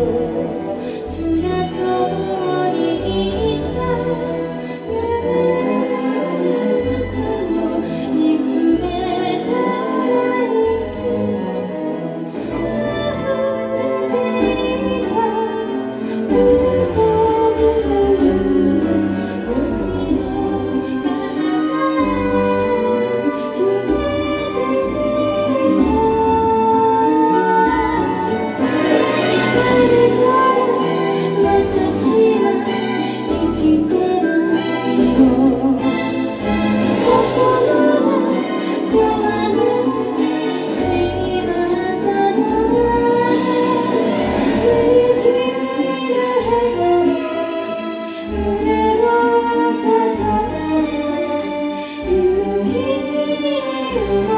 Lord. You.